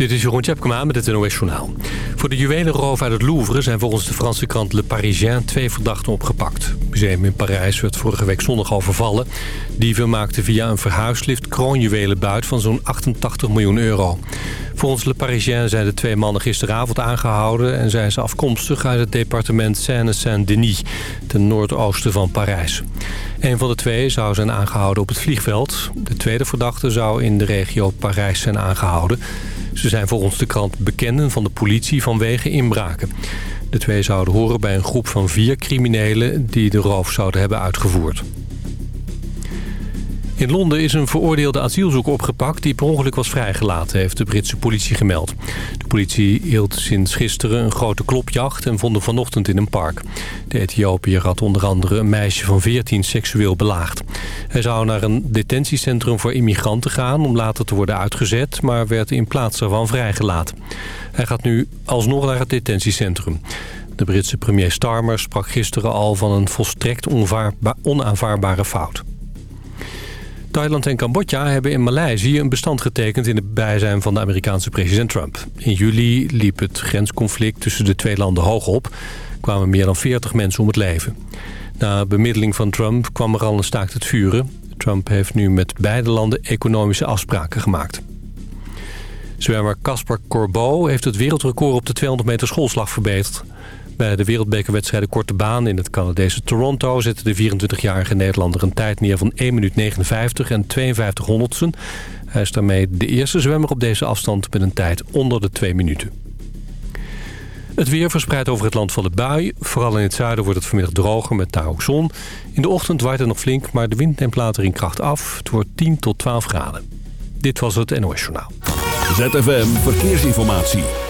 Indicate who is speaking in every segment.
Speaker 1: Dit is Jeroen Tjepkema met het NOS Journaal. Voor de juwelenroof uit het Louvre zijn volgens de Franse krant Le Parisien twee verdachten opgepakt. Het museum in Parijs werd vorige week zondag overvallen. Dieven maakten via een verhuislift kroonjuwelen buit van zo'n 88 miljoen euro. Volgens Le Parisien zijn de twee mannen gisteravond aangehouden... en zijn ze afkomstig uit het departement Seine-Saint-Denis... ten noordoosten van Parijs. Een van de twee zou zijn aangehouden op het vliegveld. De tweede verdachte zou in de regio Parijs zijn aangehouden... Ze zijn volgens de krant bekenden van de politie vanwege inbraken. De twee zouden horen bij een groep van vier criminelen die de roof zouden hebben uitgevoerd. In Londen is een veroordeelde asielzoeker opgepakt die per ongeluk was vrijgelaten, heeft de Britse politie gemeld. De politie hield sinds gisteren een grote klopjacht en vond hem vanochtend in een park. De Ethiopiër had onder andere een meisje van 14 seksueel belaagd. Hij zou naar een detentiecentrum voor immigranten gaan om later te worden uitgezet, maar werd in plaats daarvan vrijgelaten. Hij gaat nu alsnog naar het detentiecentrum. De Britse premier Starmer sprak gisteren al van een volstrekt onaanvaardbare fout. Thailand en Cambodja hebben in Maleisië een bestand getekend... in het bijzijn van de Amerikaanse president Trump. In juli liep het grensconflict tussen de twee landen hoog op. kwamen meer dan 40 mensen om het leven. Na bemiddeling van Trump kwam er al een staakt het vuren. Trump heeft nu met beide landen economische afspraken gemaakt. Zwemmer Caspar Corbeau heeft het wereldrecord op de 200 meter schoolslag verbeterd. Bij de wereldbekerwedstrijden Korte Baan in het Canadese Toronto... zette de 24-jarige Nederlander een tijd neer van 1 minuut 59 en 52 honderdsten. Hij is daarmee de eerste zwemmer op deze afstand met een tijd onder de 2 minuten. Het weer verspreidt over het land van de bui. Vooral in het zuiden wordt het vanmiddag droger met daar ook zon. In de ochtend waait het nog flink, maar de wind neemt later in kracht af. Het wordt 10 tot 12 graden. Dit was het NOS Journaal.
Speaker 2: ZFM Verkeersinformatie.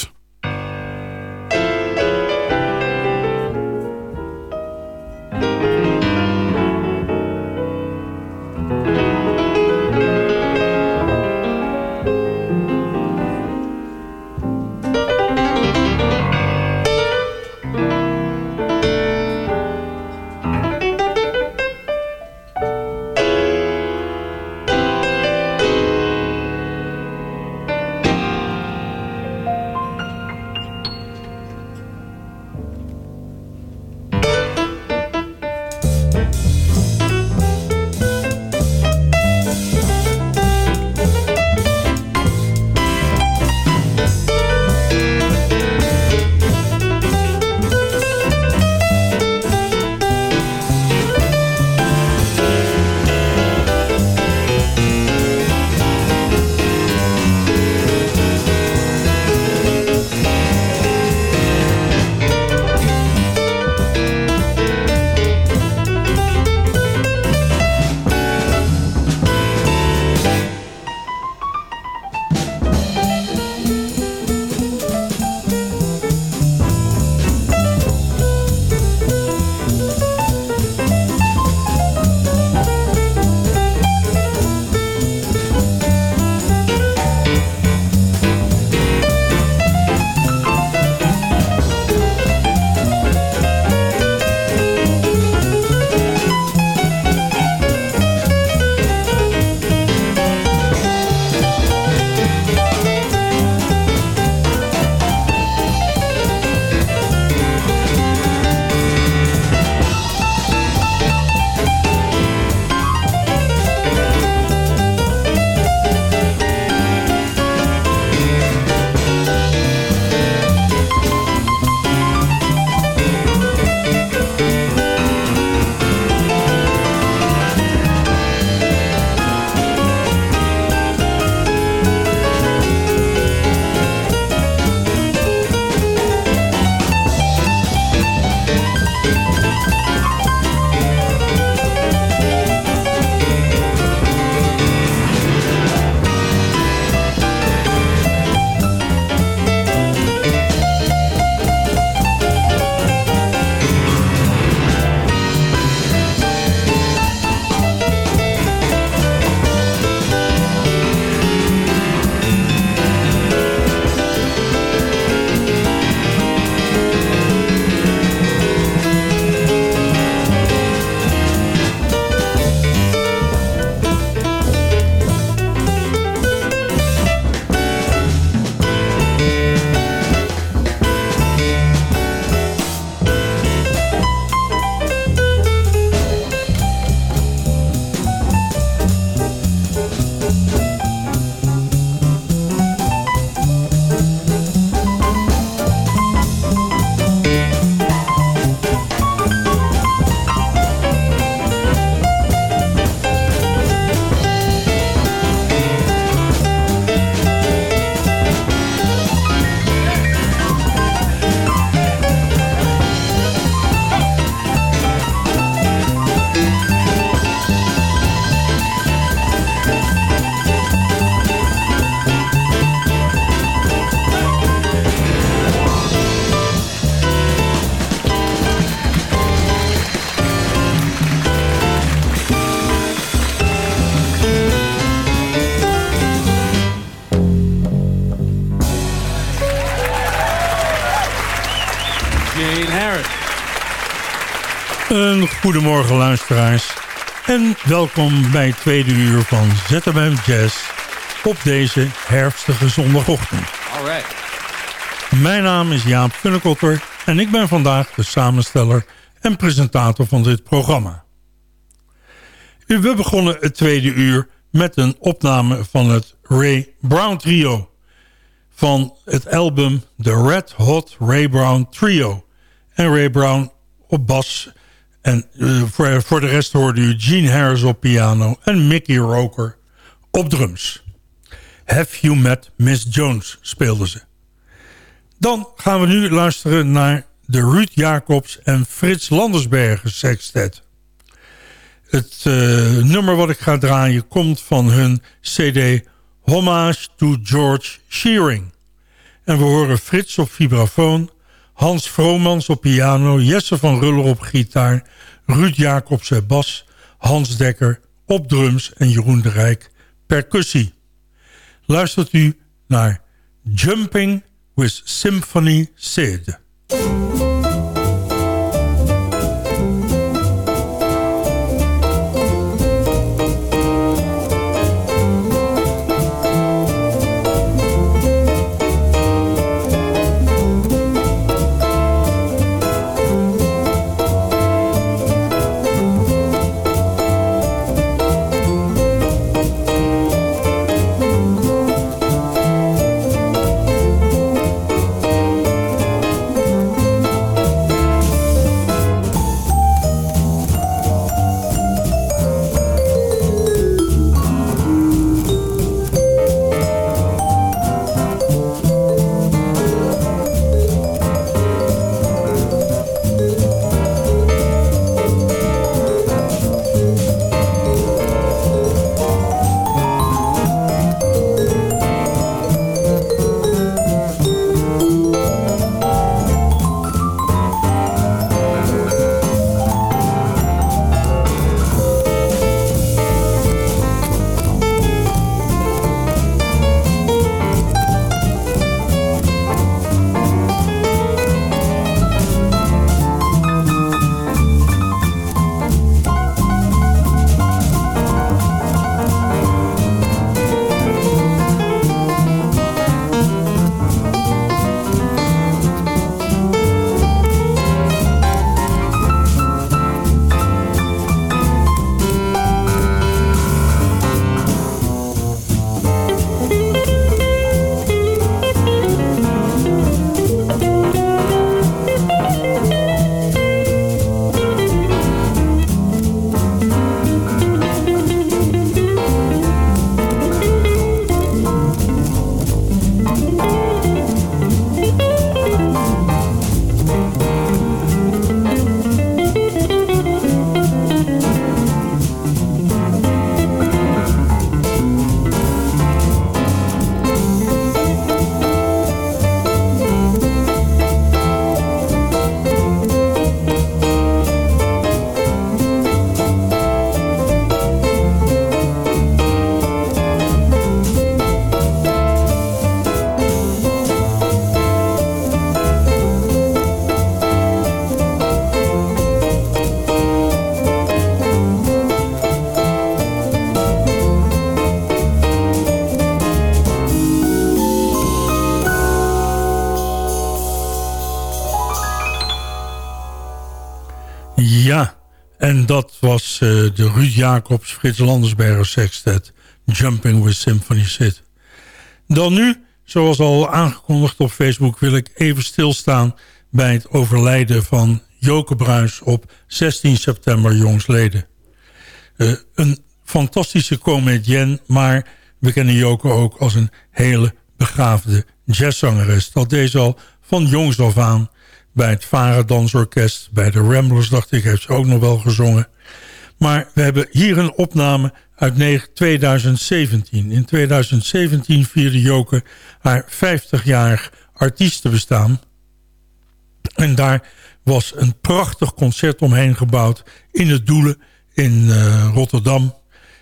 Speaker 3: Goedemorgen luisteraars en welkom bij het tweede uur van ZMM Jazz op deze herfstige zondagochtend. Alright. Mijn naam is Jaap Funnekotter en ik ben vandaag de samensteller en presentator van dit programma. We begonnen het tweede uur met een opname van het Ray Brown Trio van het album The Red Hot Ray Brown Trio. En Ray Brown op bas en uh, voor, de rest hoorde u Gene Harris op piano en Mickey Roker op drums. Have You Met Miss Jones speelden ze. Dan gaan we nu luisteren naar de Ruud Jacobs en Frits Landersbergen sextet. Het uh, nummer wat ik ga draaien komt van hun cd Homage to George Shearing. En we horen Frits op vibrafoon, Hans Vromans op piano, Jesse van Ruller op gitaar, Ruud Jacobs op bas, Hans Dekker op drums en Jeroen de Rijk percussie. Luistert u naar Jumping with Symphony Sid. En dat was uh, de Ruud Jacobs, Frits Landersberger sextet... Jumping with Symphony Sid. Dan nu, zoals al aangekondigd op Facebook... wil ik even stilstaan bij het overlijden van Joke Bruis... op 16 september jongsleden. Uh, een fantastische comedienne, maar we kennen Joke ook als een hele begaafde jazzzangeres. Dat deze al van jongs af aan bij het Varen Dansorkest, bij de Ramblers, dacht ik, heeft ze ook nog wel gezongen. Maar we hebben hier een opname uit 2017. In 2017 vierde Joke haar 50-jarig artiestenbestaan. En daar was een prachtig concert omheen gebouwd in het Doelen in uh, Rotterdam.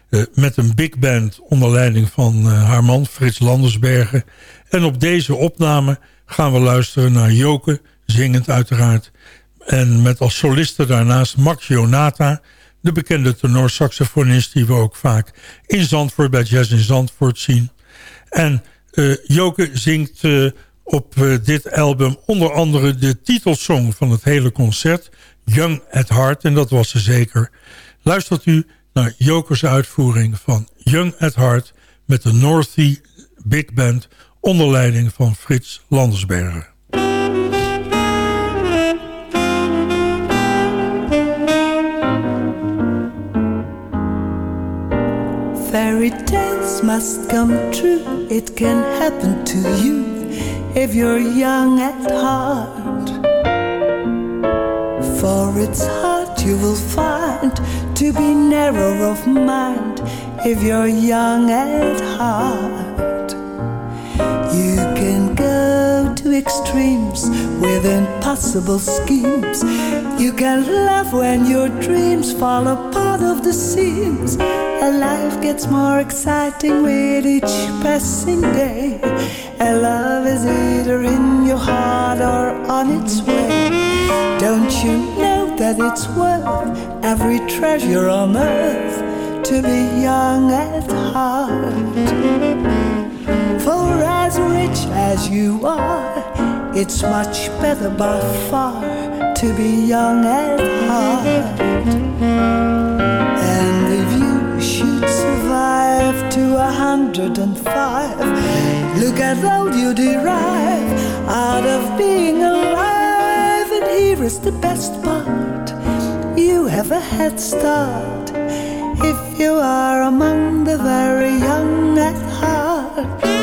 Speaker 3: Uh, met een big band onder leiding van uh, haar man Frits Landersbergen. En op deze opname gaan we luisteren naar Joke zingend uiteraard, En met als soliste daarnaast Max Jonata... de bekende tenorsaxofonist die we ook vaak in Zandvoort... bij Jazz in Zandvoort zien. En uh, Joke zingt uh, op uh, dit album onder andere de titelsong van het hele concert... Young at Heart, en dat was ze zeker. Luistert u naar Jokers uitvoering van Young at Heart... met de Northie Big Band onder leiding van Frits Landersbergen.
Speaker 4: Fairy tales must come true. It can happen to you if you're young at heart. For it's hard you will find to be narrow of mind if you're young at heart. You can go to extremes with impossible schemes. You can laugh when your dreams fall apart of the seams. And life gets more exciting with each passing day. And love is either in your heart or on its way. Don't you know that it's worth every treasure on earth to be young at heart? For as rich as you are, it's much better by far to be young at heart. And if you should survive to a hundred and five, look at all you derive out of being alive. And here is the best part you have a head start if you are among the very young at heart.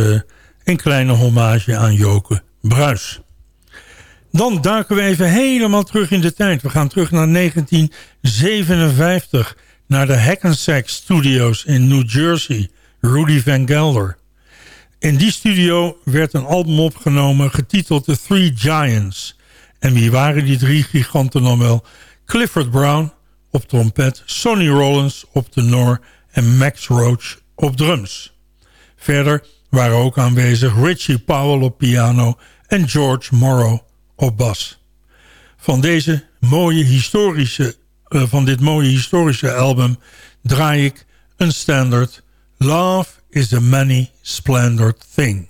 Speaker 3: Uh, een kleine hommage aan Joke Bruis. Dan duiken we even helemaal terug in de tijd. We gaan terug naar 1957, naar de Hackensack Studios in New Jersey... Rudy Van Gelder. In die studio werd een album opgenomen getiteld The Three Giants. En wie waren die drie giganten dan wel? Clifford Brown op trompet, Sonny Rollins op tenor en Max Roach op drums. Verder waren ook aanwezig Richie Powell op piano en George Morrow op bas. Van, deze mooie historische, uh, van dit mooie historische album draai ik een standard Love is a many splendored thing.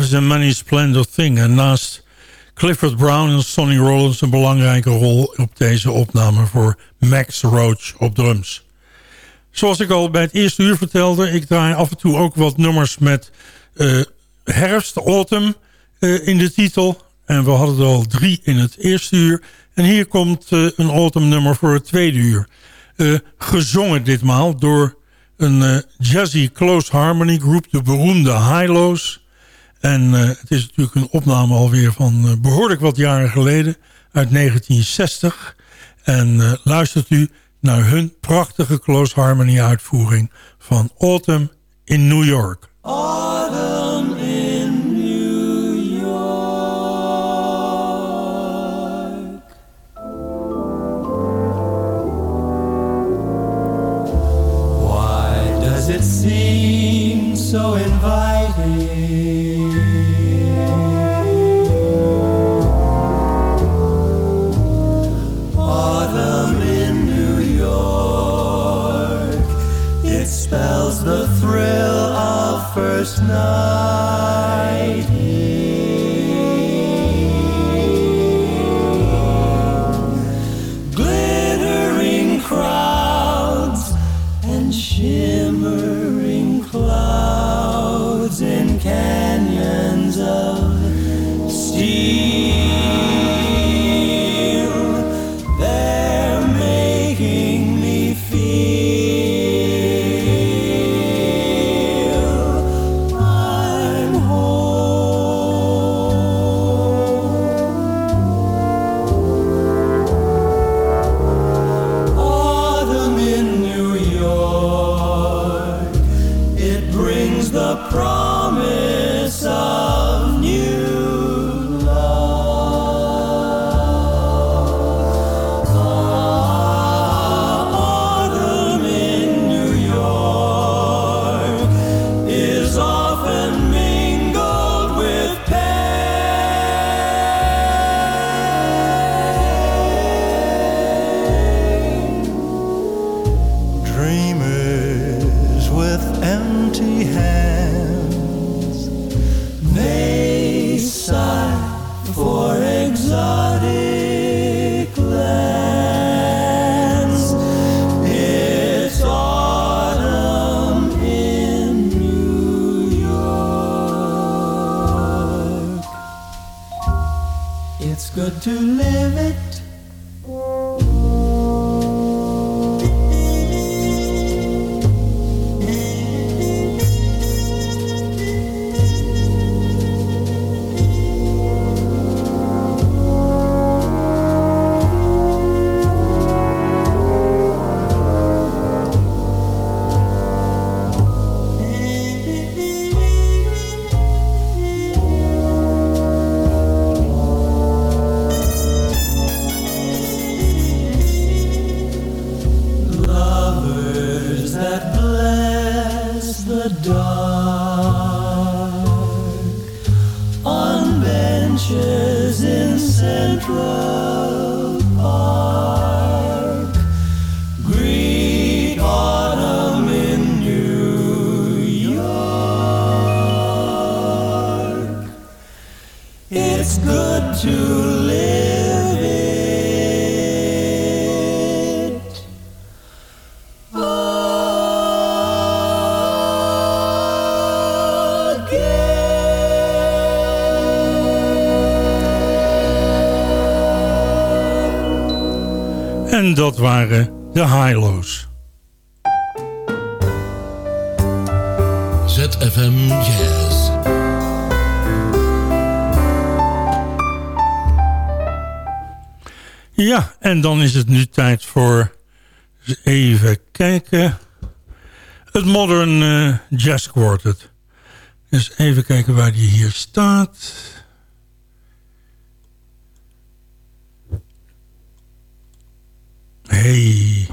Speaker 5: Love is Many Splendid Thing. En naast Clifford Brown en Sonny Rollins een belangrijke rol op deze opname voor Max Roach op drums. Zoals ik al bij het eerste uur vertelde, ik draai af en toe ook wat nummers met uh, herfst, autumn uh, in de titel. En we hadden er al drie in het eerste uur. En hier komt uh, een autumn nummer voor het tweede uur. gezongen ditmaal door een jazzy close harmony groep, de beroemde Highlows. En het is natuurlijk een opname alweer van behoorlijk wat jaren geleden, uit 1960. En luistert u naar hun prachtige close harmony uitvoering van Autumn in New York. En dat waren de Highlows.
Speaker 2: ZFM Jazz.
Speaker 5: Ja, en dan is het nu tijd voor... Even kijken... Het Modern uh, Jazz Quartet. Dus even kijken waar die hier staat... hey,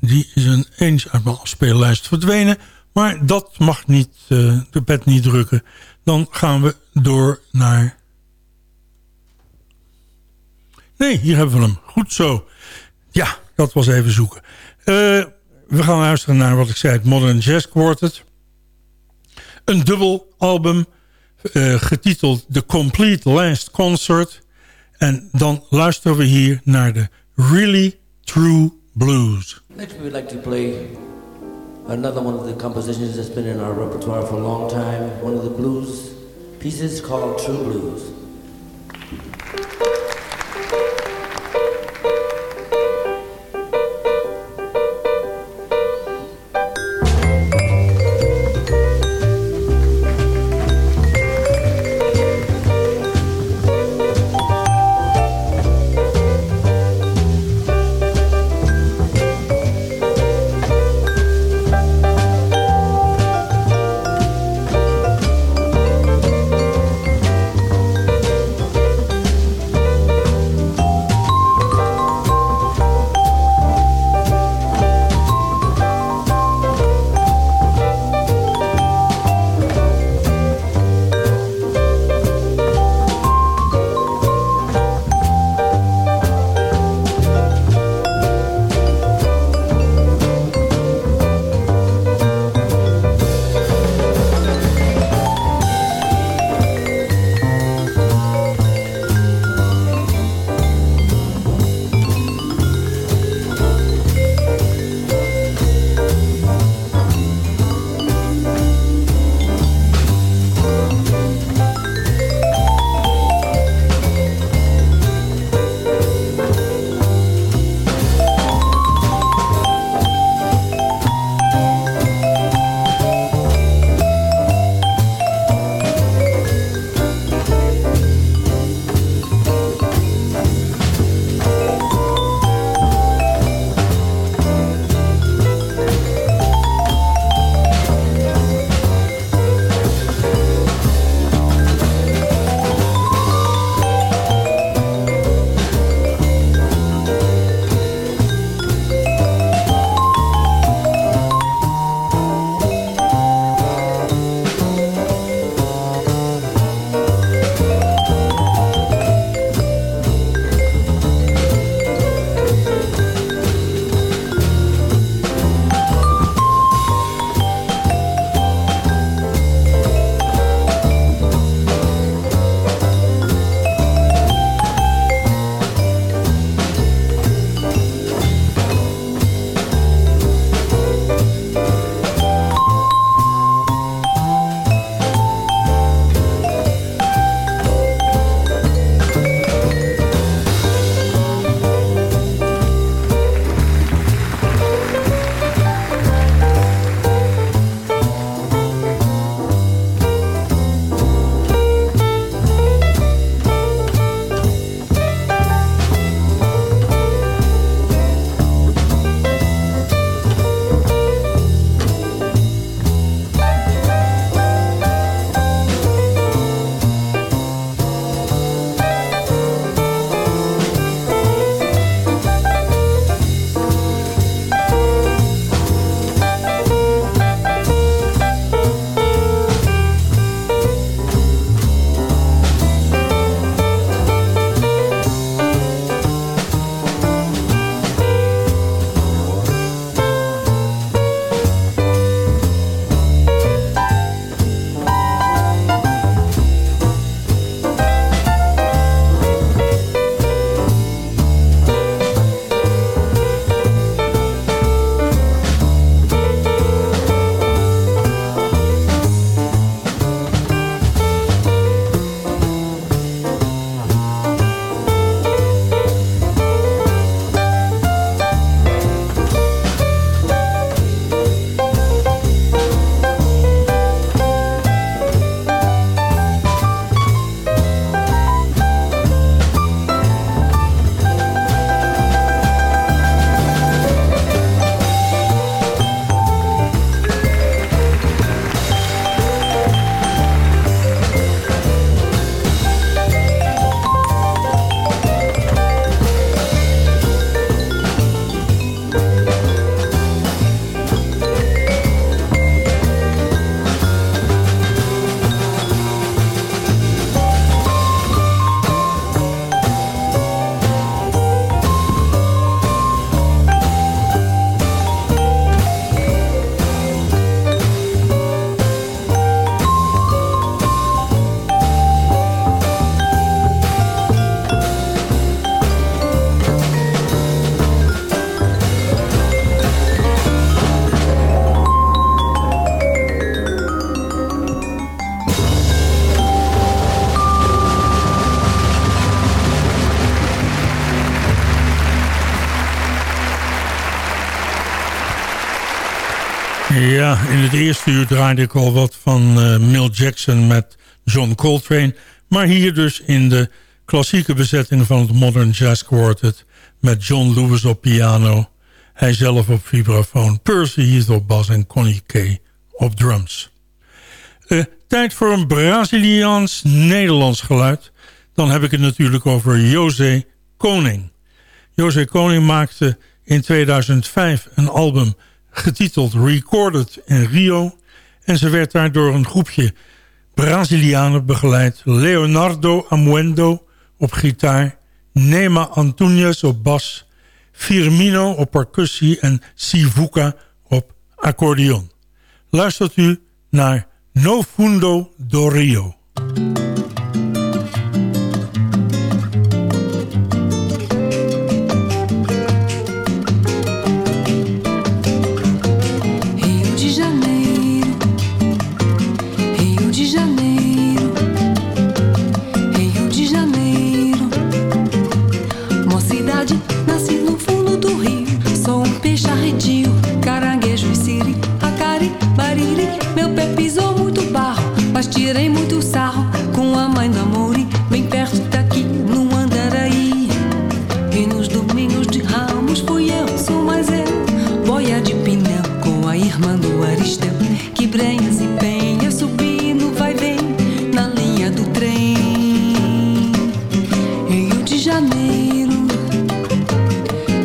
Speaker 5: die is een eens uit mijn verdwenen. Maar dat mag niet, uh, de pet niet drukken. Dan gaan we door naar... Nee, hier hebben we hem. Goed zo. Ja, dat was even zoeken. Uh, we gaan luisteren naar wat ik zei, het Modern Jazz Quartet.
Speaker 3: Een dubbel album uh, getiteld The Complete Last Concert. En dan luisteren we hier naar de Really True Blues.
Speaker 6: Next we would like to play another one of the compositions that's been in our repertoire for a long time. One of the blues pieces called True Blues.
Speaker 7: Ja, in het eerste uur draaide ik al wat van uh, Mill Jackson met John Coltrane. Maar hier dus in de klassieke bezetting van het Modern Jazz Quartet... met John Lewis op piano, hij zelf op vibrafoon... Percy Heath op bas en Connie Kay op drums. Uh, tijd voor een Braziliaans-Nederlands geluid. Dan heb ik het natuurlijk over José Koning. José Koning maakte in 2005 een album getiteld Recorded in Rio. En ze werd daar door een groepje Brazilianen begeleid. Leonardo Amuendo op gitaar. Nema Antunes op bas. Firmino op percussie en Sivuca op accordeon. Luistert u naar No Fundo do Rio.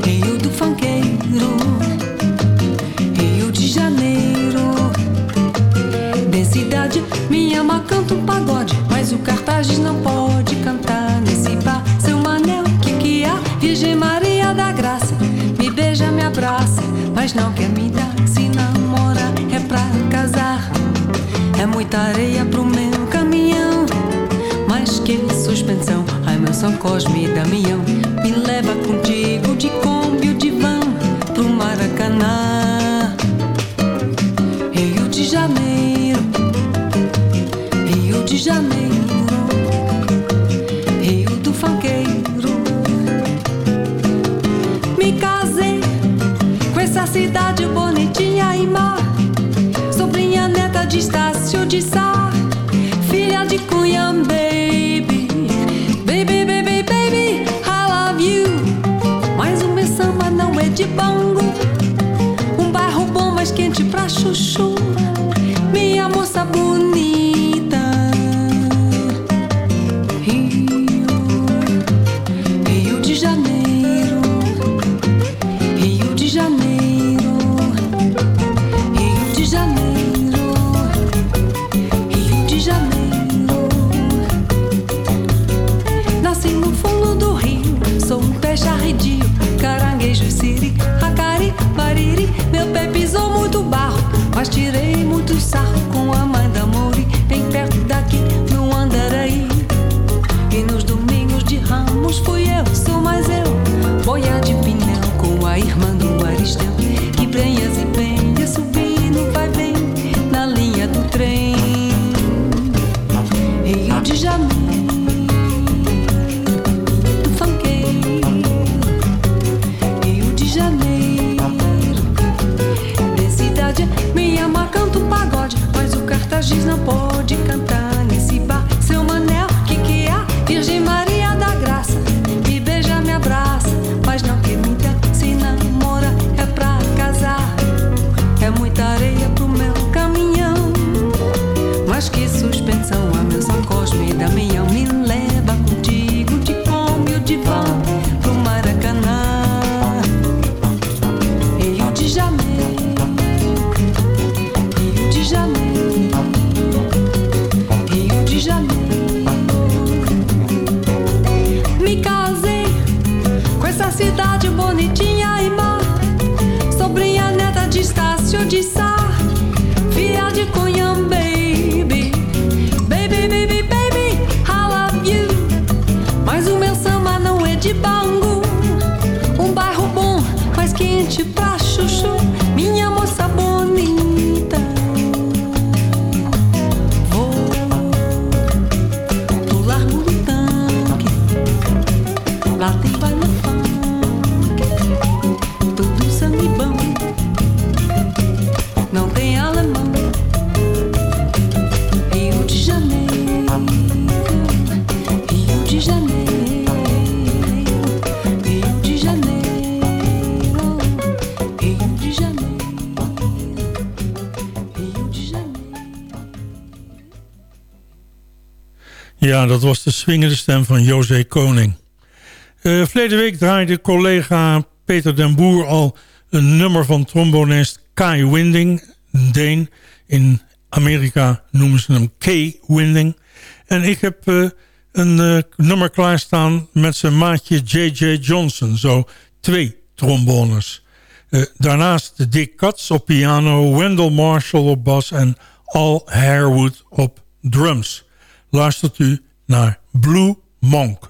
Speaker 3: Rio do Fanqueiro, Rio de
Speaker 7: Janeiro. Densidade, minha ama canta um pagode, mas o cartaz não pode cantar nesse bar. Seu Manel, que que há? Virgem Maria da Graça, me beija, me abraça, mas não quer me dar. Se namora é pra casar, é muita areia pro meu caminhão. Mas que suspensão, ai meu São Cosme
Speaker 3: swingende stem van José Koning. Uh, verleden week draaide collega Peter den Boer al een nummer van trombonist Kai Winding, een Deen. In Amerika noemen ze hem K. Winding. En ik heb uh, een uh, nummer klaarstaan met zijn maatje J.J. Johnson. Zo twee trombones. daarnaast Dick Katz op piano, Wendell Marshall op bas en Al Harewood op drums. Luistert u naar Blue Monk.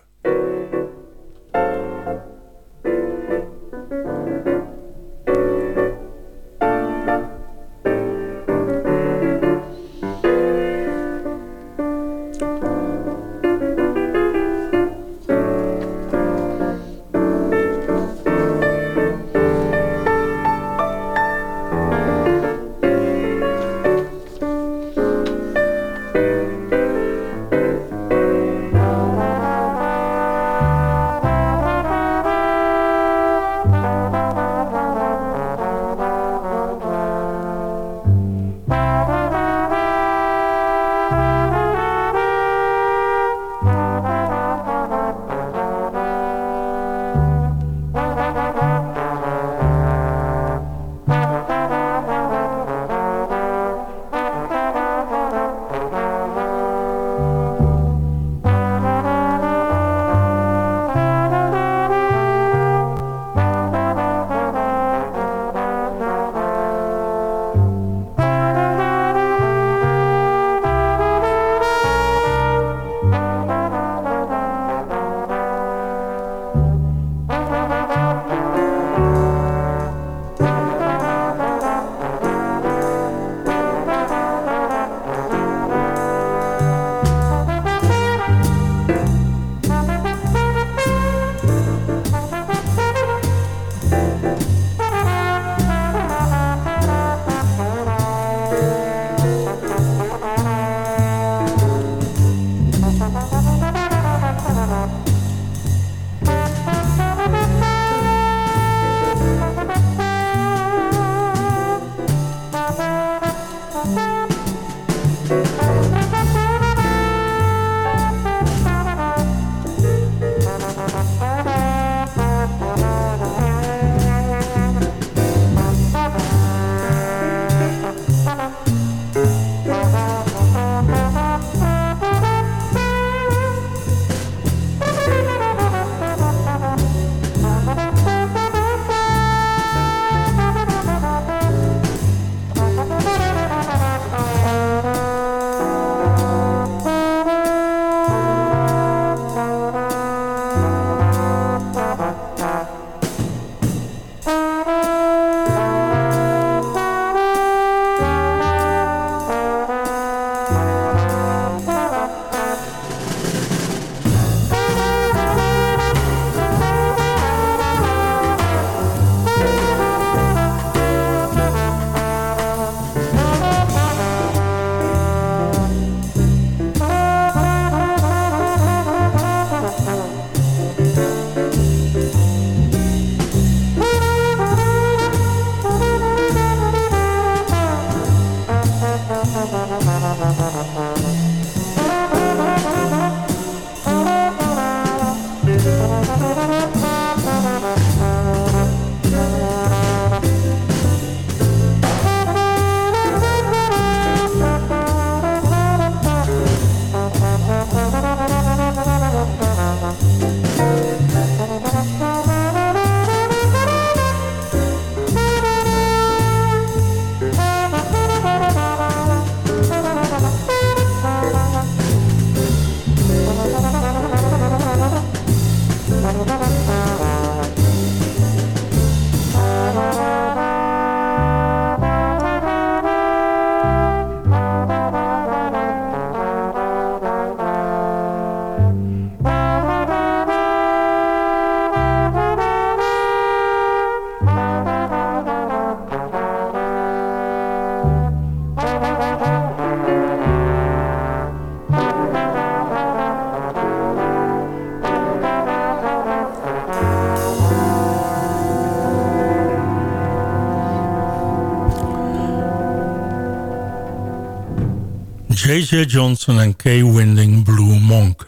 Speaker 3: J.J. Johnson en Kay Winding Blue Monk.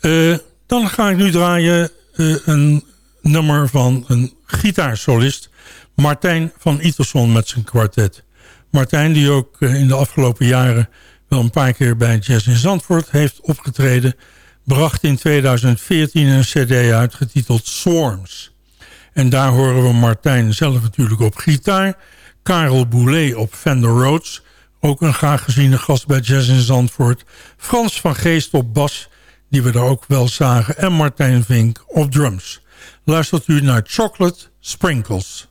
Speaker 3: Uh, dan ga ik nu draaien uh, een nummer van een gitaarsolist... Martijn van Iterson met zijn kwartet. Martijn die ook uh, in de afgelopen jaren wel een paar keer bij Jazz in Zandvoort heeft opgetreden... bracht in 2014 een cd uit getiteld Swarms. En daar horen we Martijn zelf natuurlijk op gitaar... Karel Boulet op Fender Rhodes... ook een graag geziene gast bij Jazz in Zandvoort... Frans van Geest op bas, die we daar ook wel zagen... en Martijn Vink op drums. Luistert u naar Chocolate Sprinkles.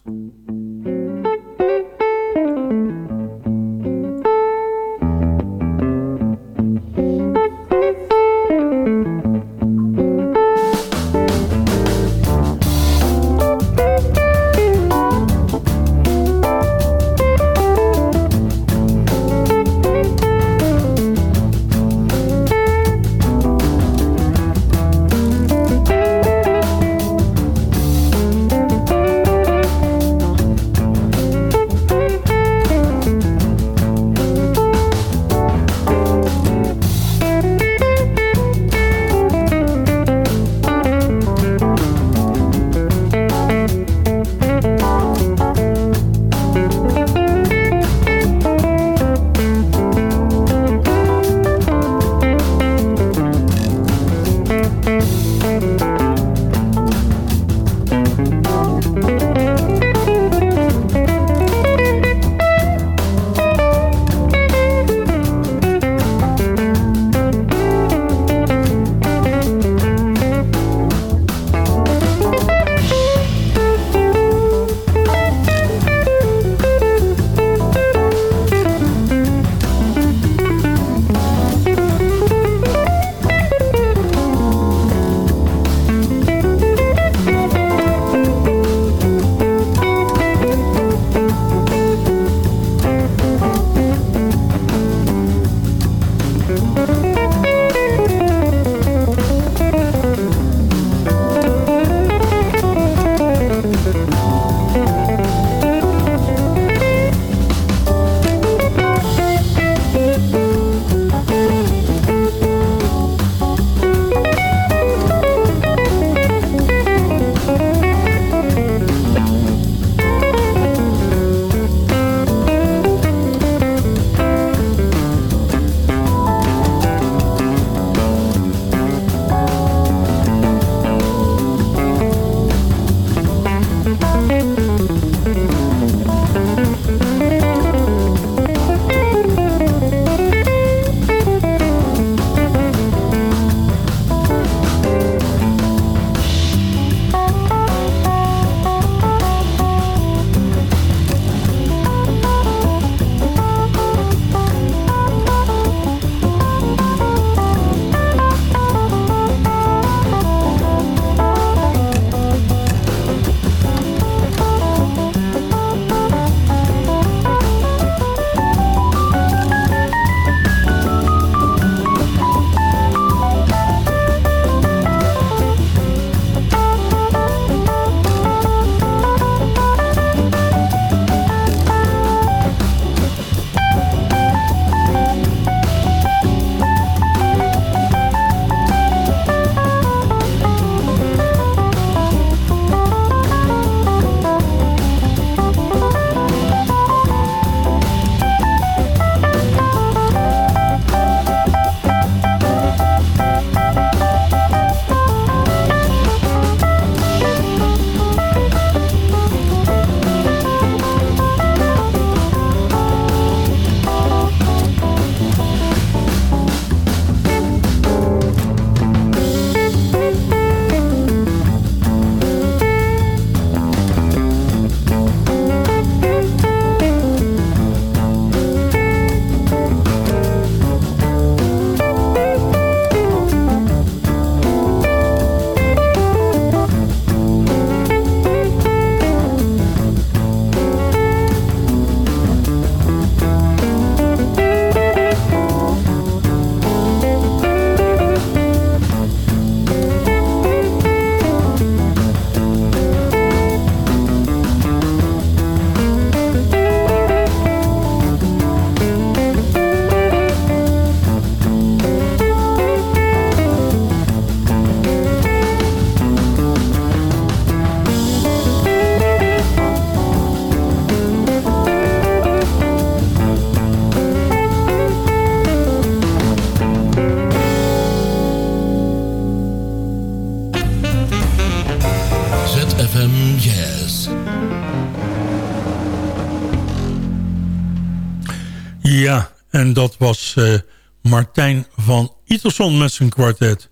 Speaker 3: Was uh, Martijn van Iterson met zijn kwartet.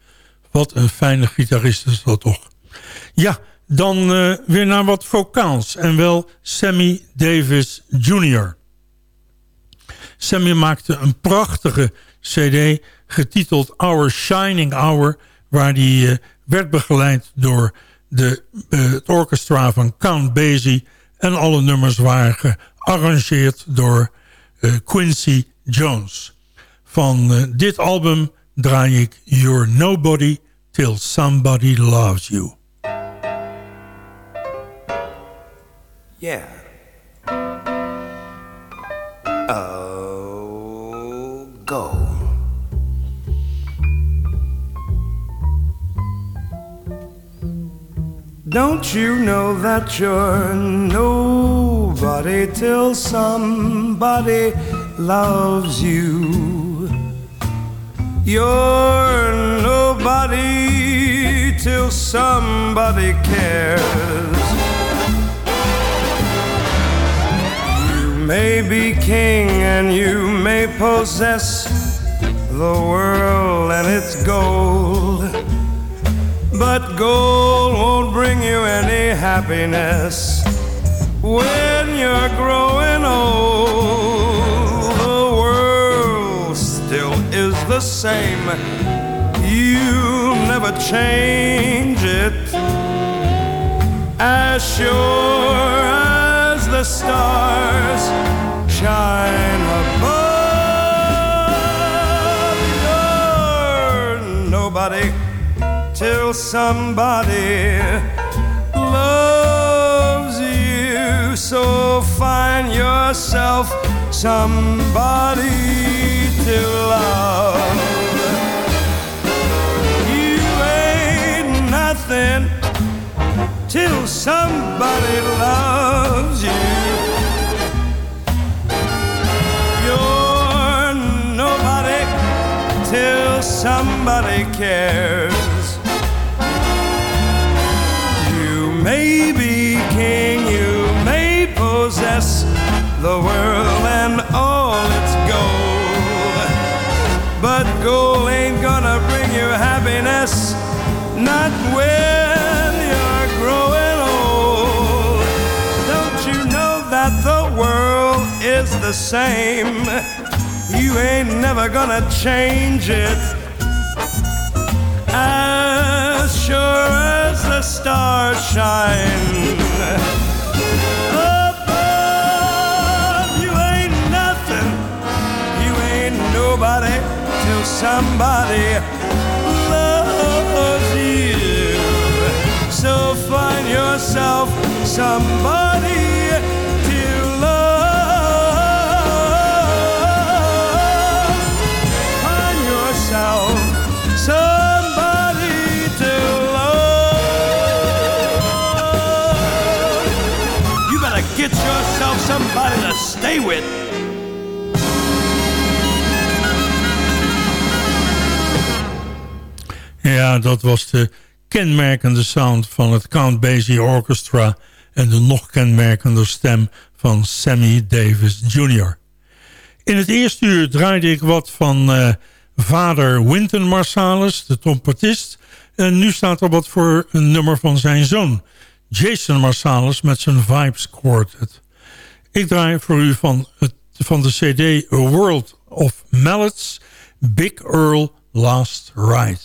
Speaker 3: Wat een fijne gitarist is dat toch. Ja, dan uh, weer naar wat vocaals. En wel Sammy Davis Jr. Sammy maakte een prachtige cd getiteld Our Shining Hour... waar hij uh, werd begeleid door de, het orchestra van Count Basie... en alle nummers waren gearrangeerd door Quincy Jones. Van eh, dit album draai ik You're Nobody Till Somebody Loves You.
Speaker 8: Yeah. Oh, go. Don't you know that you're nobody till somebody loves you? You're nobody till somebody cares. You may be king and you may possess the world and its gold. But gold won't bring you any happiness when you're growing old. The same, you'll never change it. As sure as the stars shine above. You're nobody till somebody loves you. So find yourself somebody to love. You ain't nothing till somebody loves you. You're nobody till somebody cares. You may be king, you may possess the world is the same? You ain't never gonna change it. As sure as the stars shine above, you ain't nothing, you ain't nobody till somebody loves you. So find yourself somebody
Speaker 3: Ja, dat was de kenmerkende sound van het Count Basie Orchestra... en de nog kenmerkende stem van Sammy Davis Jr. In het eerste uur draaide ik wat van eh, vader Wynton Marsalis, de trompetist... en nu staat er wat voor een nummer van zijn zoon... Jason Marsalis met zijn Vibes Quartet. Ik draai voor u van, het, van de cd World of Mallets... Big Earl Last Ride.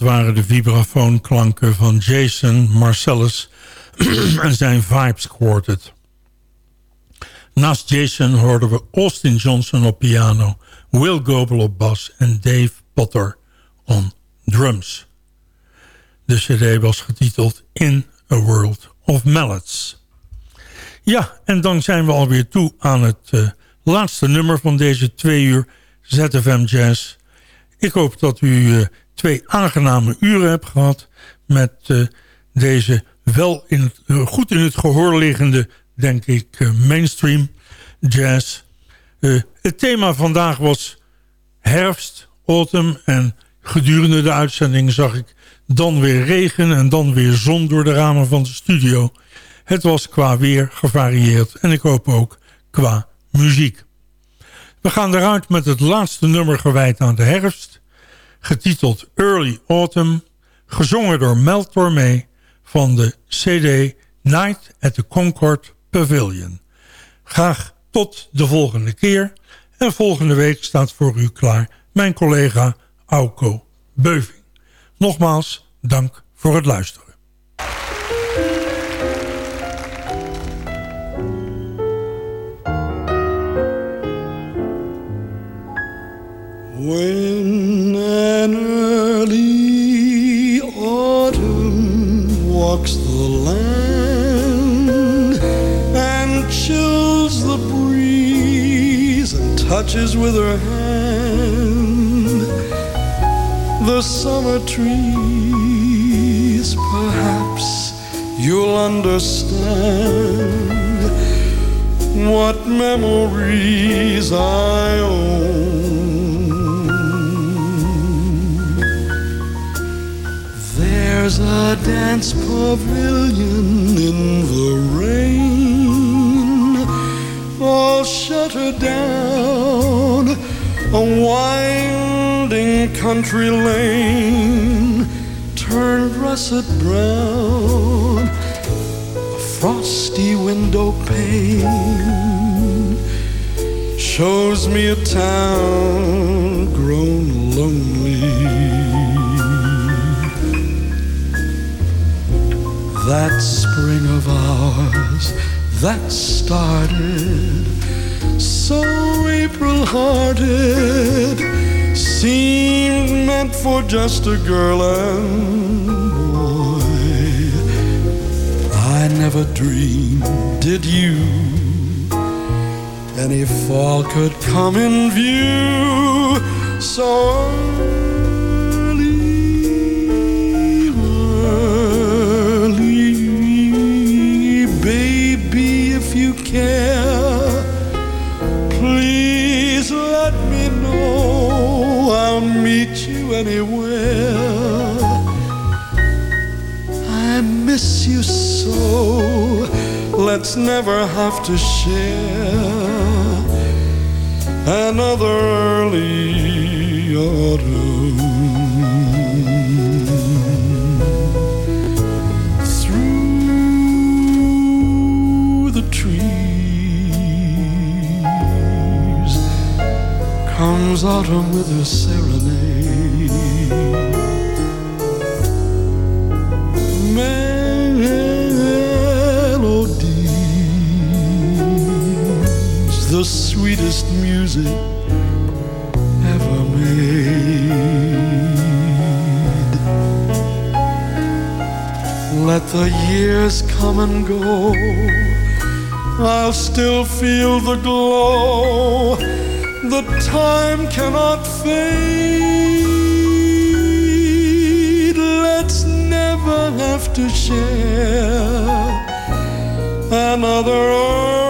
Speaker 3: Waren de vibrafoonklanken van Jason Marcellus en zijn Vibes Quartet. Naast Jason hoorden we Austin Johnson op piano, Will Gobel op bas en Dave Potter on drums. De cd was getiteld In a World of Mallets. Ja, en dan zijn we alweer toe aan het uh, laatste nummer van deze twee uur ZFM Jazz. Ik hoop dat u uh, twee aangename uren hebt gehad met uh, deze wel in het, goed in het gehoor liggende, denk ik, mainstream jazz. het thema vandaag was herfst, autumn en gedurende de uitzending zag ik dan weer regen en dan weer zon door de ramen van de studio. Het was qua weer gevarieerd en ik hoop ook qua muziek. We gaan eruit met het laatste nummer gewijd aan de herfst. Getiteld Early Autumn. Gezongen door Mel Tormé van de CD Night at the Concord Pavilion. Graag tot de volgende keer. En volgende week staat voor u klaar mijn collega Auko Beuving. Nogmaals, dank voor het luisteren.
Speaker 9: When an early autumn walks the land and chills the breeze and touches with her hand the summer trees, perhaps you'll understand what memories I own. There's a dance pavilion in the rain, all shuttered down, a winding country lane. Turned russet brown, a frosty window pane. Shows me a town grown lonely. That spring of ours that started so April hearted seemed meant for just a girl and boy. I never dreamed, did you? Any fall could come in view so care, please let me know. I'll meet you anywhere. I miss you so. Let's never have to share another early autumn. Comes autumn with her serenade. Melodies, the sweetest music ever made. Let the years come and go. I'll still feel the glow the time cannot fade. Let's never have to share another.